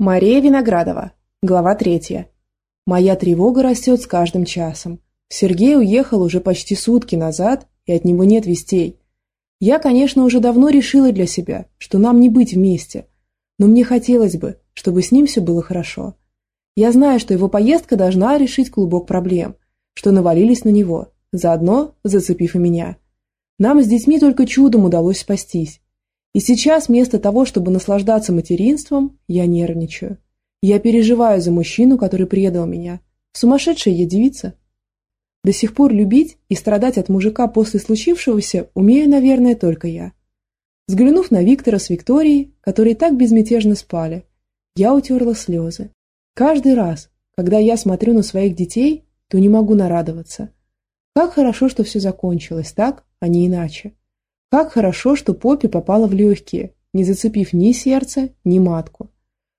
Мария Виноградова. Глава третья. Моя тревога растет с каждым часом. Сергей уехал уже почти сутки назад, и от него нет вестей. Я, конечно, уже давно решила для себя, что нам не быть вместе, но мне хотелось бы, чтобы с ним все было хорошо. Я знаю, что его поездка должна решить клубок проблем, что навалились на него, заодно зацепив и меня. Нам с детьми только чудом удалось спастись, и сейчас вместо того, чтобы наслаждаться материнством, я нервничаю. Я переживаю за мужчину, который предал меня. Сумасшедшая я девица. До сих пор любить и страдать от мужика после случившегося умею, наверное, только я. Взглянув на Виктора с Викторией, которые так безмятежно спали, я утерла слезы. Каждый раз, когда я смотрю на своих детей, то не могу нарадоваться. Как хорошо, что все закончилось так, а не иначе. Как хорошо, что Поппи попала в легкие, не зацепив ни сердце, ни матку.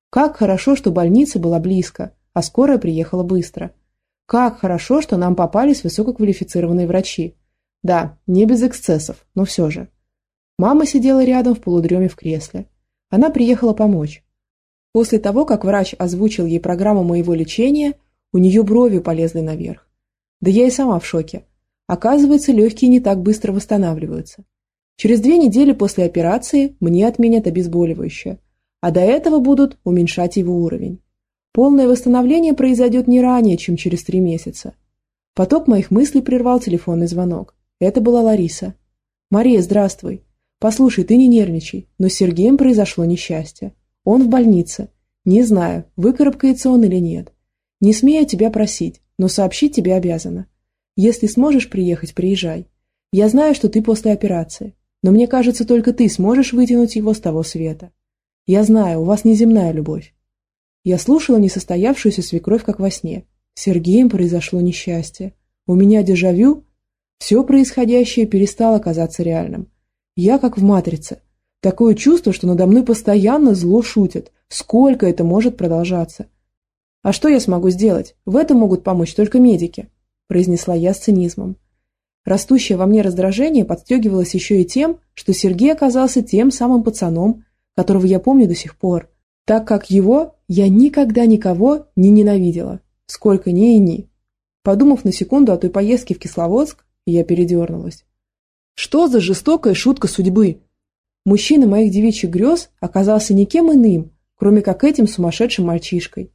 Как хорошо, что больница была близко, а скорая приехала быстро. Как хорошо, что нам попались высококвалифицированные врачи. Да, не без эксцессов, но все же. Мама сидела рядом в полудреме в кресле. Она приехала помочь. После того, как врач озвучил ей программу моего лечения, у нее брови полезли наверх. Да я и сама в шоке. Оказывается, легкие не так быстро восстанавливаются. Через две недели после операции мне отменят обезболивающее, а до этого будут уменьшать его уровень. Полное восстановление произойдет не ранее, чем через три месяца. Поток моих мыслей прервал телефонный звонок. Это была Лариса. «Мария, здравствуй. Послушай, ты не нервничай, но с Сергеем произошло несчастье. Он в больнице. Не знаю, выкарабкается он или нет. Не смею тебя просить, но сообщить тебе обязана. Если сможешь приехать, приезжай. Я знаю, что ты после операции. Но мне кажется, только ты сможешь вытянуть его с того света. Я знаю, у вас неземная любовь. Я слушала несостоявшуюся свекровь, как во сне. С Сергеем произошло несчастье. У меня дежавю. Все происходящее перестало казаться реальным. Я как в «Матрице». Такое чувство, что надо мной постоянно зло шутят. Сколько это может продолжаться? А что я смогу сделать? В этом могут помочь только медики, произнесла я с цинизмом. Растущее во мне раздражение подстегивалось еще и тем, что Сергей оказался тем самым пацаном, которого я помню до сих пор, так как его я никогда никого не ненавидела, сколько ни и ни. Подумав на секунду о той поездке в Кисловодск, я передернулась. Что за жестокая шутка судьбы? Мужчина моих девичьих грез оказался никем иным, кроме как этим сумасшедшим мальчишкой.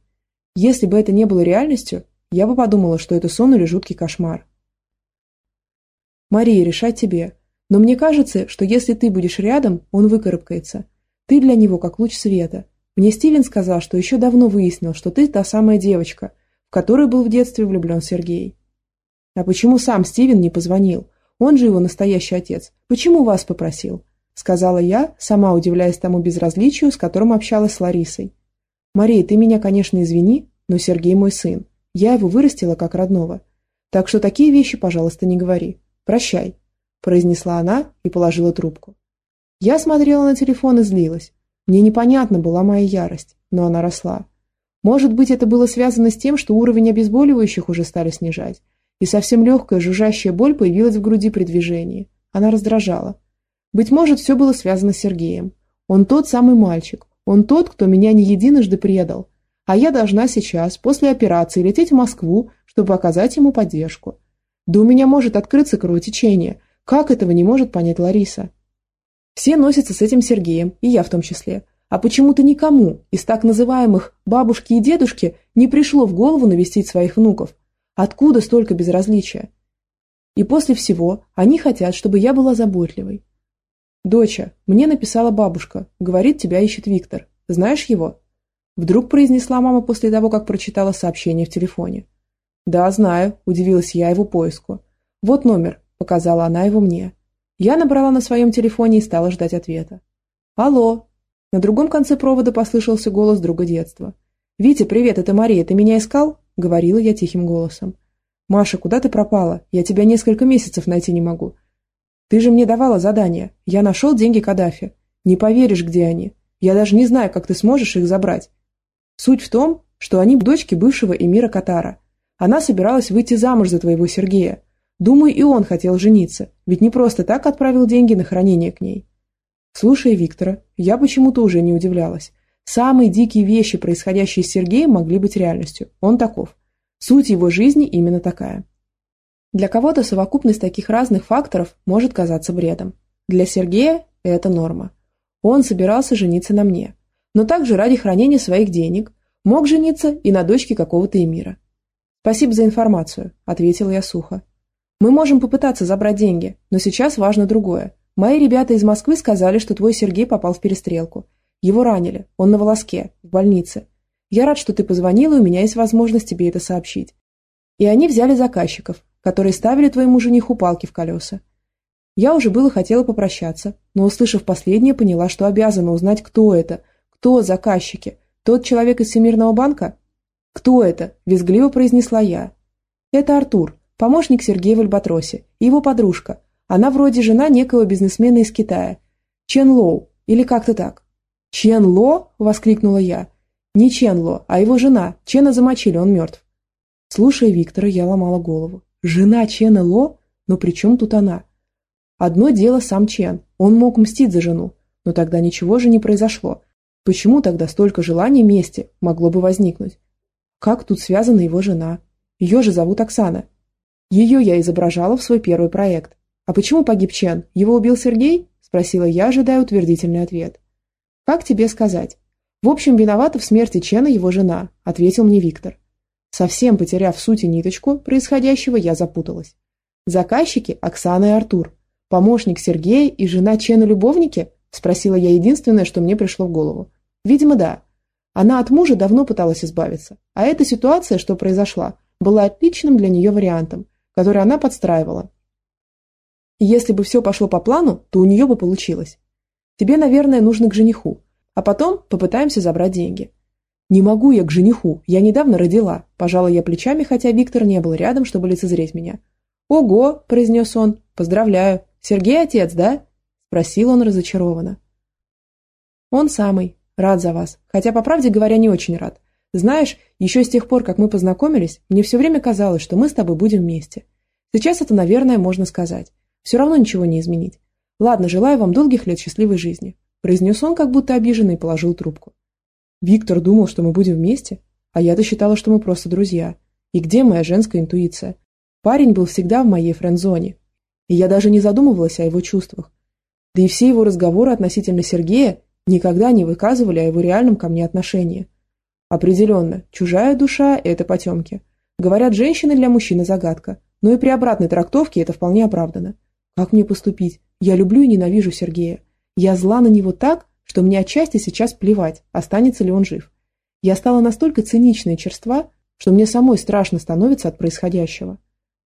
Если бы это не было реальностью, я бы подумала, что это сон или жуткий кошмар. Мария, решать тебе. Но мне кажется, что если ты будешь рядом, он выкарабкается. Ты для него как луч света. Мне Стивен сказал, что еще давно выяснил, что ты та самая девочка, в которую был в детстве влюблен Сергей. А почему сам Стивен не позвонил? Он же его настоящий отец. Почему вас попросил? Сказала я, сама удивляясь тому безразличию, с которым общалась с Ларисой. Мария, ты меня, конечно, извини, но Сергей мой сын. Я его вырастила как родного. Так что такие вещи, пожалуйста, не говори. «Прощай», – произнесла она и положила трубку. Я смотрела на телефон и злилась. Мне непонятна была моя ярость, но она росла. Может быть, это было связано с тем, что уровень обезболивающих уже стали снижать, и совсем легкая жужжащая боль появилась в груди при движении. Она раздражала. Быть может, все было связано с Сергеем. Он тот самый мальчик. Он тот, кто меня не единожды предал. А я должна сейчас, после операции, лететь в Москву, чтобы оказать ему поддержку. Да у меня может открыться кровотечение. Как этого не может понять Лариса? Все носятся с этим Сергеем, и я в том числе. А почему-то никому из так называемых бабушки и дедушки не пришло в голову навестить своих внуков. Откуда столько безразличия? И после всего они хотят, чтобы я была заботливой. «Доча, мне написала бабушка. Говорит, тебя ищет Виктор. Знаешь его?» Вдруг произнесла мама после того, как прочитала сообщение в телефоне. «Да, знаю», – удивилась я его поиску. «Вот номер», – показала она его мне. Я набрала на своем телефоне и стала ждать ответа. «Алло!» На другом конце провода послышался голос друга детства. «Витя, привет, это Мария, ты меня искал?» – говорила я тихим голосом. «Маша, куда ты пропала? Я тебя несколько месяцев найти не могу. Ты же мне давала задание. Я нашел деньги Каддафи. Не поверишь, где они. Я даже не знаю, как ты сможешь их забрать. Суть в том, что они дочки бывшего эмира Катара – она собиралась выйти замуж за твоего Сергея. Думаю, и он хотел жениться, ведь не просто так отправил деньги на хранение к ней. Слушая Виктора, я почему-то уже не удивлялась. Самые дикие вещи, происходящие с Сергеем, могли быть реальностью. Он таков. Суть его жизни именно такая. Для кого-то совокупность таких разных факторов может казаться бредом. Для Сергея это норма. Он собирался жениться на мне, но также ради хранения своих денег мог жениться и на дочке какого-то эмира. «Спасибо за информацию», – ответила я сухо. «Мы можем попытаться забрать деньги, но сейчас важно другое. Мои ребята из Москвы сказали, что твой Сергей попал в перестрелку. Его ранили, он на волоске, в больнице. Я рад, что ты позвонила, и у меня есть возможность тебе это сообщить. И они взяли заказчиков, которые ставили твоему жениху палки в колеса. Я уже было хотела попрощаться, но, услышав последнее, поняла, что обязана узнать, кто это, кто заказчики. Тот человек из Всемирного банка? Кто это? Визгливо произнесла я. Это Артур, помощник Сергея в Альбатросе, его подружка, она вроде жена некого бизнесмена из Китая. Чен Лоу, или как-то так. «Чен Ло?» – воскликнула я. «Не Чен Ло, а его жена. Чена замочили, он мертв». Слушая Виктора, я ломала голову. «Жена Чена Ло? Но при чем тут она?» Одно дело сам Чен. Он мог мстить за жену. Но тогда ничего же не произошло. Почему тогда столько желаний мести могло бы возникнуть? Как тут связана его жена? Ее же зовут Оксана. Ее я изображала в свой первый проект. «А почему погиб Чен? Его убил Сергей?» – спросила я, ожидая утвердительный ответ. «Как тебе сказать?» «В общем, виновата в смерти Чена его жена», – ответил мне Виктор. Совсем потеряв суть и ниточку происходящего, я запуталась. Заказчики – Оксана и Артур. Помощник Сергея и жена Чена любовники? Спросила я единственное, что мне пришло в голову. Видимо, да. Она от мужа давно пыталась избавиться, а эта ситуация, что произошла, была отличным для нее вариантом, который она подстраивала, если бы все пошло по плану, то у нее бы получилось. Тебе, наверное, нужно к жениху, а потом попытаемся забрать деньги. Не могу я к жениху, я недавно родила. Пожала я плечами, хотя Виктор не был рядом, чтобы лицезреть меня. Ого, произнес он, поздравляю. Сергей отец, да? Спросил он разочарованно. Он самый. Рад за вас. Хотя, по правде говоря, не очень рад. Знаешь, еще с тех пор, как мы познакомились, мне все время казалось, что мы с тобой будем вместе. Сейчас это, наверное, можно сказать. Все равно ничего не изменить. Ладно, желаю вам долгих лет счастливой жизни», – произнес он, как будто обиженный, и положил трубку. Виктор думал, что мы будем вместе, а я-то считала, что мы просто друзья. И где моя женская интуиция? Парень был всегда в моей френд-зоне, и я даже не задумывалась о его чувствах. Да и все его разговоры относительно Сергея никогда не выказывали о его реальном ко мне отношении. Определенно, чужая душа – это потемки. Говорят, женщины для мужчины загадка, но и при обратной трактовке это вполне оправдано. Как мне поступить? Я люблю и ненавижу Сергея. Я зла на него так, что мне отчасти сейчас плевать, останется ли он жив. Я стала настолько циничной черства, что мне самой страшно становится от происходящего.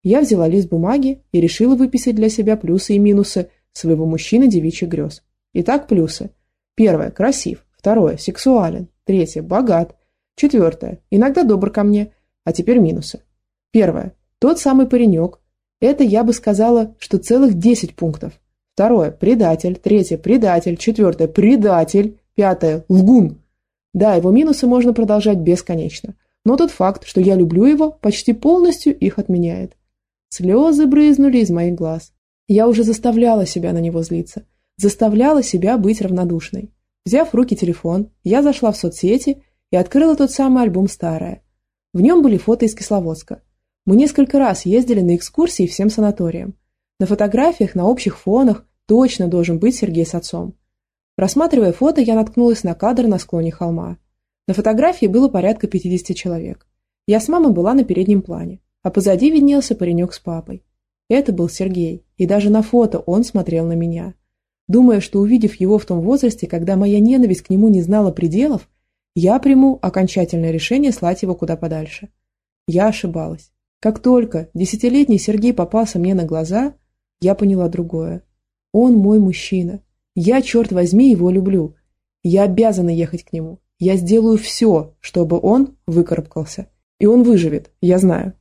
Я взяла лист бумаги и решила выписать для себя плюсы и минусы своего мужчины девичьих грез. Итак, плюсы. Первое – красив. Второе – сексуален. Третье – богат. Четвертое – иногда добр ко мне. А теперь минусы. Первое – тот самый паренек, это я бы сказала, что целых 10 пунктов. Второе – предатель. Третье – предатель. Четвертое – предатель. Пятое – лгун. Да, его минусы можно продолжать бесконечно. Но тот факт, что я люблю его, почти полностью их отменяет. Слезы брызнули из моих глаз. Я уже заставляла себя на него злиться. Заставляла себя быть равнодушной. Взяв в руки телефон, я зашла в соцсети и открыла тот самый альбом «Старое». В нем были фото из Кисловодска. Мы несколько раз ездили на экскурсии всем санаториям. На фотографиях на общих фонах точно должен быть Сергей с отцом. Рассматривая фото, я наткнулась на кадр на склоне холма. На фотографии было порядка 50 человек. Я с мамой была на переднем плане, а позади виднелся паренек с папой. Это был Сергей, и даже на фото он смотрел на меня. Думая, что увидев его в том возрасте, когда моя ненависть к нему не знала пределов, я приму окончательное решение слать его куда подальше. Я ошибалась. Как только десятилетний Сергей попался мне на глаза, я поняла другое. Он мой мужчина. Я, черт возьми, его люблю. Я обязана ехать к нему. Я сделаю все, чтобы он выкарабкался. И он выживет, я знаю.